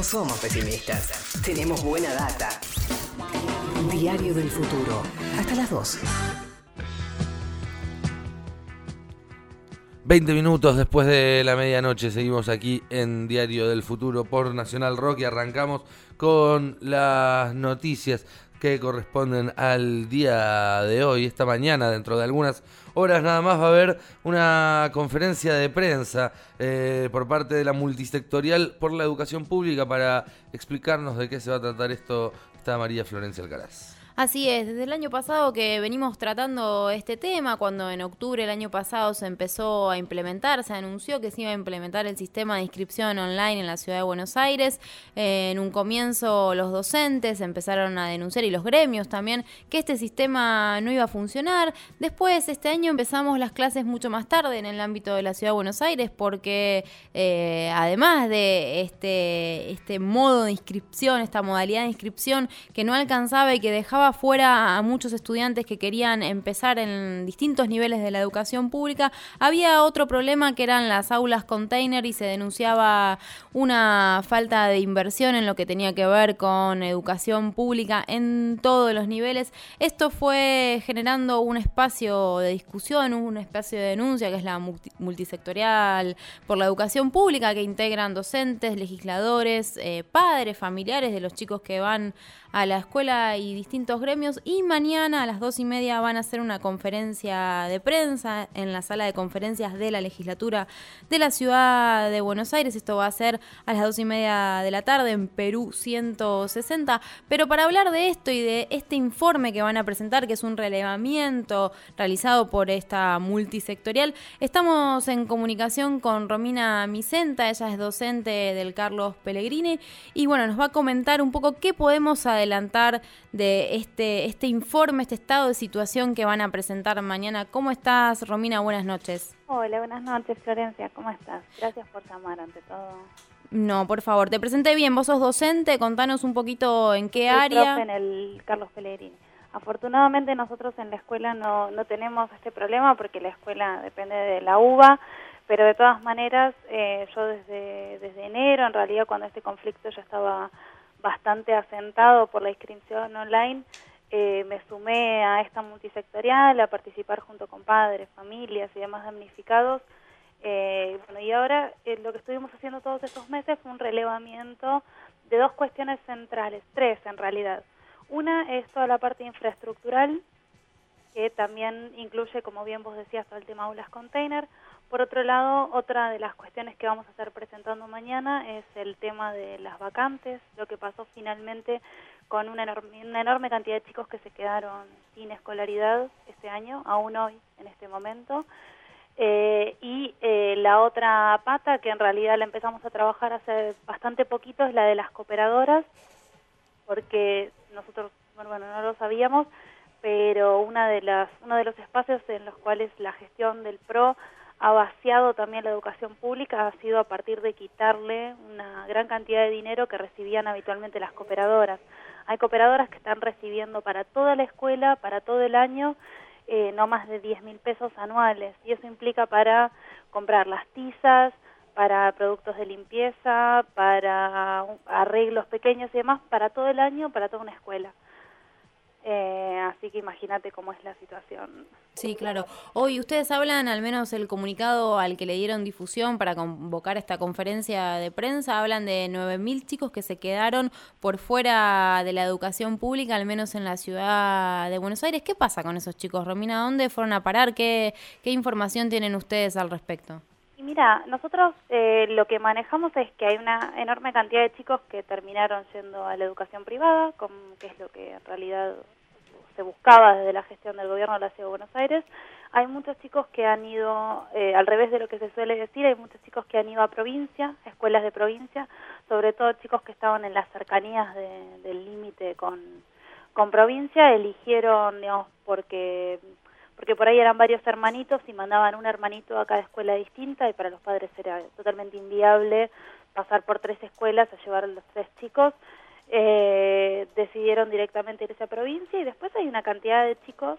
No somos pesimistas, tenemos buena data. Diario del futuro, hasta las 2. 20 minutos después de la medianoche seguimos aquí en Diario del Futuro por Nacional Rock y arrancamos con las noticias que corresponden al día de hoy, esta mañana, dentro de algunas horas nada más va a haber una conferencia de prensa eh, por parte de la multisectorial por la educación pública para explicarnos de qué se va a tratar esto, está María Florencia Alcaraz. Así es, desde el año pasado que venimos tratando este tema, cuando en octubre del año pasado se empezó a implementar, se anunció que se iba a implementar el sistema de inscripción online en la ciudad de Buenos Aires. Eh, en un comienzo los docentes empezaron a denunciar y los gremios también que este sistema no iba a funcionar. Después este año empezamos las clases mucho más tarde en el ámbito de la ciudad de Buenos Aires porque eh, además de este, este modo de inscripción, esta modalidad de inscripción que no alcanzaba y que dejaba fuera a muchos estudiantes que querían empezar en distintos niveles de la educación pública. Había otro problema que eran las aulas container y se denunciaba una falta de inversión en lo que tenía que ver con educación pública en todos los niveles. Esto fue generando un espacio de discusión, un espacio de denuncia que es la multisectorial por la educación pública que integran docentes, legisladores, eh, padres, familiares de los chicos que van a la escuela y distintos gremios. Y mañana a las dos y media van a hacer una conferencia de prensa en la sala de conferencias de la legislatura de la ciudad de Buenos Aires. Esto va a ser a las dos y media de la tarde en Perú 160. Pero para hablar de esto y de este informe que van a presentar, que es un relevamiento realizado por esta multisectorial, estamos en comunicación con Romina Micenta. Ella es docente del Carlos Pellegrini. Y bueno, nos va a comentar un poco qué podemos adelantar de este, este informe, este estado de situación que van a presentar mañana. ¿Cómo estás, Romina? Buenas noches. Hola, buenas noches, Florencia. ¿Cómo estás? Gracias por llamar, ante todo. No, por favor, te presenté bien. Vos sos docente, contanos un poquito en qué área. en el Carlos Pellegrini. Afortunadamente nosotros en la escuela no, no tenemos este problema porque la escuela depende de la UBA, pero de todas maneras eh, yo desde, desde enero, en realidad cuando este conflicto ya estaba bastante asentado por la inscripción online, eh, me sumé a esta multisectorial a participar junto con padres, familias y demás damnificados. Eh, bueno, y ahora eh, lo que estuvimos haciendo todos estos meses fue un relevamiento de dos cuestiones centrales, tres en realidad. Una es toda la parte infraestructural, que también incluye, como bien vos decías, todo el tema aulas container. Por otro lado, otra de las cuestiones que vamos a estar presentando mañana es el tema de las vacantes, lo que pasó finalmente con una enorme, una enorme cantidad de chicos que se quedaron sin escolaridad este año, aún hoy, en este momento. Eh, y eh, la otra pata, que en realidad la empezamos a trabajar hace bastante poquito, es la de las cooperadoras, porque nosotros, bueno, no lo sabíamos, pero una de las, uno de los espacios en los cuales la gestión del PRO ha vaciado también la educación pública ha sido a partir de quitarle una gran cantidad de dinero que recibían habitualmente las cooperadoras. Hay cooperadoras que están recibiendo para toda la escuela, para todo el año, eh, no más de 10 mil pesos anuales. Y eso implica para comprar las tizas, para productos de limpieza, para arreglos pequeños y demás, para todo el año, para toda una escuela. Eh, así que imagínate cómo es la situación. Sí, claro. Hoy ustedes hablan, al menos el comunicado al que le dieron difusión para convocar esta conferencia de prensa, hablan de 9.000 chicos que se quedaron por fuera de la educación pública, al menos en la ciudad de Buenos Aires. ¿Qué pasa con esos chicos, Romina? ¿Dónde fueron a parar? ¿Qué, qué información tienen ustedes al respecto? Y mira, nosotros eh, lo que manejamos es que hay una enorme cantidad de chicos que terminaron yendo a la educación privada, que es lo que en realidad se buscaba desde la gestión del gobierno de la Ciudad de Buenos Aires. Hay muchos chicos que han ido, eh, al revés de lo que se suele decir, hay muchos chicos que han ido a provincia, escuelas de provincia, sobre todo chicos que estaban en las cercanías del límite con, con provincia, eligieron, digamos, porque porque por ahí eran varios hermanitos y mandaban un hermanito a cada escuela distinta y para los padres era totalmente inviable pasar por tres escuelas a llevar a los tres chicos. Eh, decidieron directamente ir a provincia y después hay una cantidad de chicos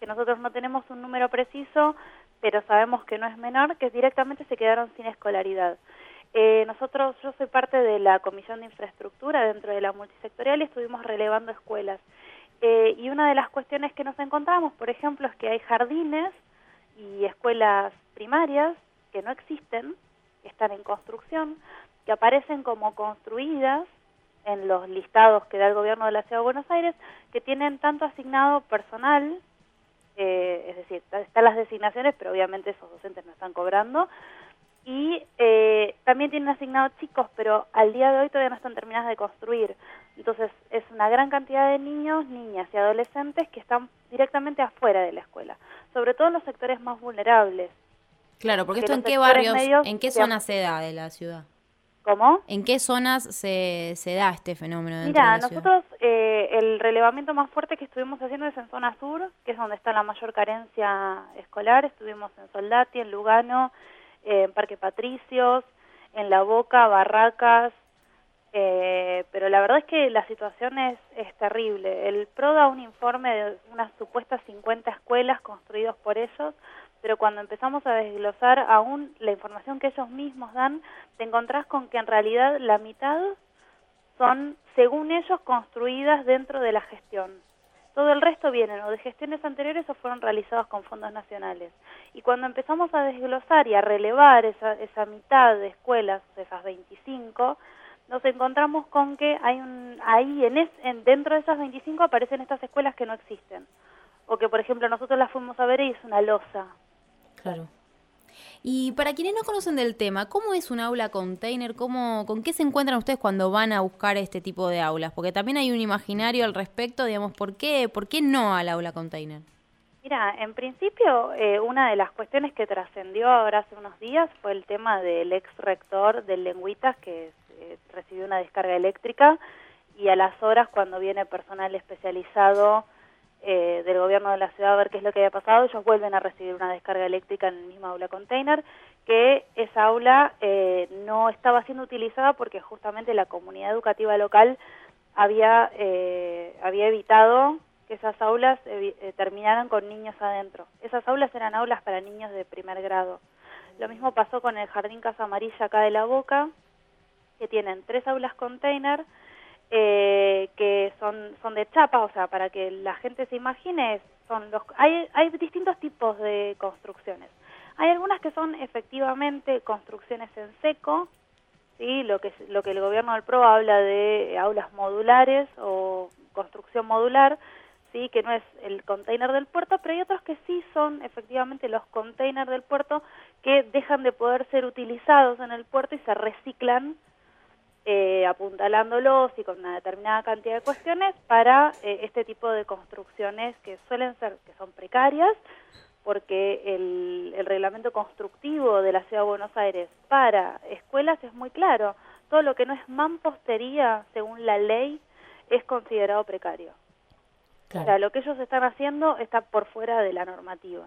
que nosotros no tenemos un número preciso, pero sabemos que no es menor, que directamente se quedaron sin escolaridad. eh, nosotros, yo soy parte de la Comisión de Infraestructura dentro de la multisectorial y estuvimos relevando escuelas. Eh, y una de las cuestiones que nos encontramos, por ejemplo, es que hay jardines y escuelas primarias que no existen, que están en construcción, que aparecen como construidas en los listados que da el gobierno de la Ciudad de Buenos Aires, que tienen tanto asignado personal, eh, es decir, están las designaciones, pero obviamente esos docentes no están cobrando, y eh, también tienen asignados chicos, pero al día de hoy todavía no están terminadas de construir. Entonces es una gran cantidad de niños, niñas y adolescentes que están directamente afuera de la escuela, sobre todo en los sectores más vulnerables. Claro, porque esto en qué barrios, en qué zonas se da de la ciudad. ¿Cómo? ¿En qué zonas se, se da este fenómeno? Mira, nosotros eh, el relevamiento más fuerte que estuvimos haciendo es en zona sur, que es donde está la mayor carencia escolar. Estuvimos en Soldati, en Lugano, en Parque Patricios, en La Boca, Barracas, eh, pero la verdad es que la situación es, es terrible. El PRO da un informe de unas supuestas 50 escuelas construidas por ellos, pero cuando empezamos a desglosar aún la información que ellos mismos dan, te encontrás con que en realidad la mitad son, según ellos, construidas dentro de la gestión. Todo el resto vienen o de gestiones anteriores o fueron realizados con fondos nacionales. Y cuando empezamos a desglosar y a relevar esa, esa mitad de escuelas, esas 25, nos encontramos con que hay un, ahí en, es, en dentro de esas 25 aparecen estas escuelas que no existen. O que, por ejemplo, nosotros las fuimos a ver y es una losa. Claro. Y para quienes no conocen del tema, ¿cómo es un aula container? ¿Cómo, ¿Con qué se encuentran ustedes cuando van a buscar este tipo de aulas? Porque también hay un imaginario al respecto, digamos, ¿por qué, por qué no al aula container? Mira, en principio, eh, una de las cuestiones que trascendió ahora hace unos días fue el tema del ex rector del Lengüitas que eh, recibió una descarga eléctrica y a las horas cuando viene personal especializado eh, del gobierno de la ciudad a ver qué es lo que había pasado, ellos vuelven a recibir una descarga eléctrica en el mismo aula container, que esa aula eh, no estaba siendo utilizada porque justamente la comunidad educativa local había, eh, había evitado que esas aulas terminaran con niños adentro. Esas aulas eran aulas para niños de primer grado. Lo mismo pasó con el Jardín Casa Amarilla acá de La Boca, que tienen tres aulas container, eh, que son, son de chapa, o sea, para que la gente se imagine, son los, hay, hay distintos tipos de construcciones. Hay algunas que son efectivamente construcciones en seco, ¿sí? lo, que, lo que el gobierno del PRO habla de aulas modulares o construcción modular, sí que no es el container del puerto, pero hay otros que sí son efectivamente los containers del puerto que dejan de poder ser utilizados en el puerto y se reciclan eh, apuntalándolos y con una determinada cantidad de cuestiones para eh, este tipo de construcciones que suelen ser, que son precarias, porque el, el reglamento constructivo de la Ciudad de Buenos Aires para escuelas es muy claro. Todo lo que no es mampostería, según la ley, es considerado precario. O sea, lo que ellos están haciendo está por fuera de la normativa.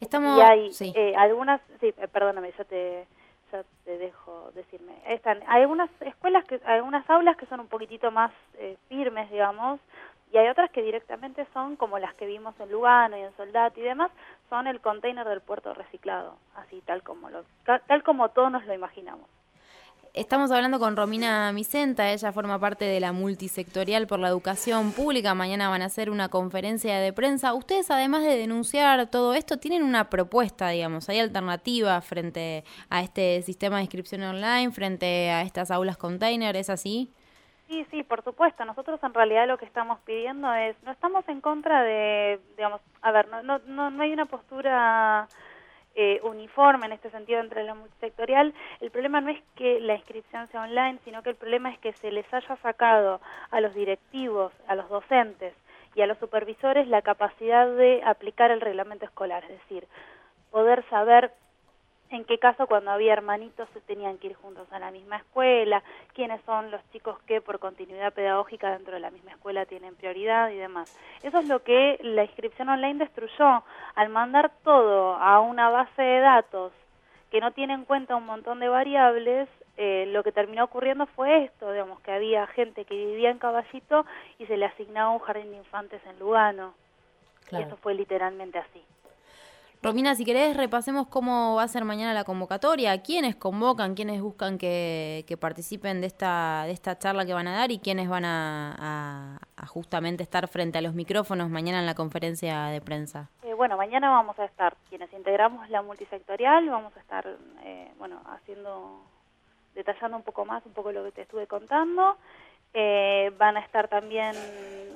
Estamos, y hay eh, algunas, sí, perdóname, yo te, ya te dejo decirme. Están, hay algunas escuelas, que, hay algunas aulas que son un poquitito más eh, firmes, digamos, y hay otras que directamente son como las que vimos en Lugano y en Soldati y demás, son el container del puerto reciclado, así tal como lo, tal como todos nos lo imaginamos. Estamos hablando con Romina Micenta, ella forma parte de la multisectorial por la educación pública. Mañana van a hacer una conferencia de prensa. Ustedes, además de denunciar todo esto, tienen una propuesta, digamos, hay alternativa frente a este sistema de inscripción online, frente a estas aulas container, ¿es así? Sí, sí, por supuesto. Nosotros en realidad lo que estamos pidiendo es, no estamos en contra de, digamos, a ver, no, no, no, no hay una postura eh, uniforme en este sentido entre la multisectorial, el problema no es que la inscripción sea online, sino que el problema es que se les haya sacado a los directivos, a los docentes y a los supervisores la capacidad de aplicar el reglamento escolar, es decir, poder saber en qué caso cuando había hermanitos se tenían que ir juntos a la misma escuela, quiénes son los chicos que por continuidad pedagógica dentro de la misma escuela tienen prioridad y demás. Eso es lo que la inscripción online destruyó al mandar todo a una base de datos que no tiene en cuenta un montón de variables, eh, lo que terminó ocurriendo fue esto, digamos, que había gente que vivía en Caballito y se le asignaba un jardín de infantes en Lugano. Eso fue literalmente así. Romina, si querés, repasemos cómo va a ser mañana la convocatoria, quiénes convocan, quiénes buscan que, participen de esta, de esta charla que van a dar y quiénes van a, justamente estar frente a los micrófonos mañana en la conferencia de prensa. Eh, bueno, mañana vamos a estar, quienes integramos la multisectorial, vamos a estar, eh, bueno, haciendo, detallando un poco más, un poco lo que te estuve contando. Eh, van a estar también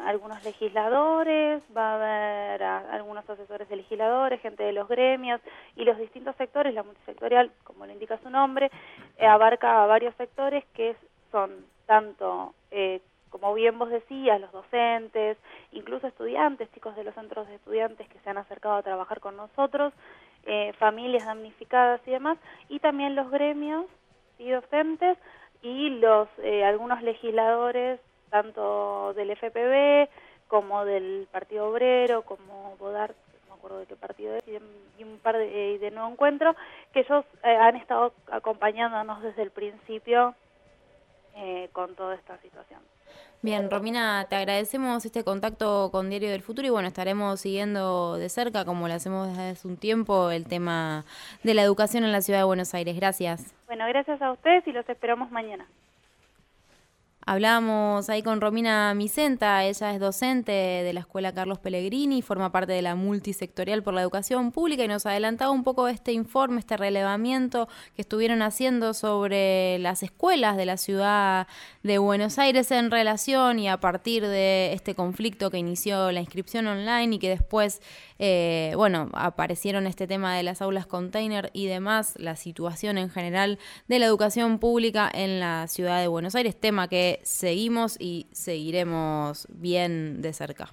algunos legisladores, va a haber algunos asesores de legisladores, gente de los gremios y los distintos sectores. La multisectorial, como lo indica su nombre, eh, abarca varios sectores que son tanto, eh, como bien vos decías, los docentes, incluso estudiantes, chicos de los centros de estudiantes que se han acercado a trabajar con nosotros, familias damnificadas y demás, y también los gremios y docentes y los eh, algunos legisladores tanto del FPB como del Partido Obrero como Bodar no me acuerdo de qué partido es y, un par de, de nuevo encuentro que ellos eh, han estado acompañándonos desde el principio eh, con toda esta situación. Bien, Romina, te agradecemos este contacto con Diario del Futuro y bueno, estaremos siguiendo de cerca, como lo hacemos desde hace un tiempo, el tema de la educación en la ciudad de Buenos Aires. Gracias. Bueno, gracias a ustedes y los esperamos mañana. Hablamos ahí con Romina Micenta, ella es docente de la Escuela Carlos Pellegrini, forma parte de la multisectorial por la educación pública y nos adelantaba un poco este informe, este relevamiento que estuvieron haciendo sobre las escuelas de la ciudad de Buenos Aires en relación y a partir de este conflicto que inició la inscripción online y que después, eh, bueno, aparecieron este tema de las aulas container y demás, la situación en general de la educación pública en la ciudad de Buenos Aires, tema seguimos y seguiremos bien de cerca.